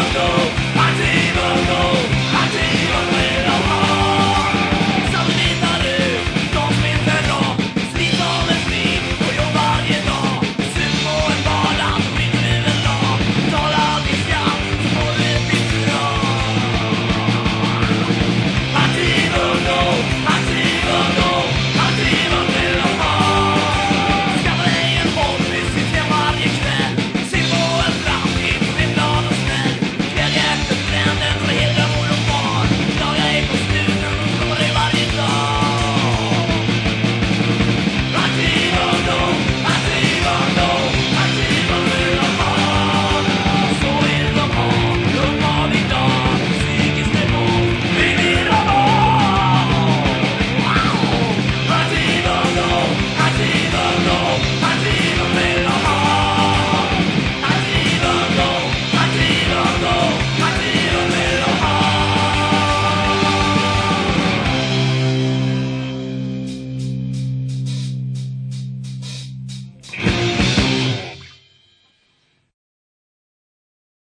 Chicago.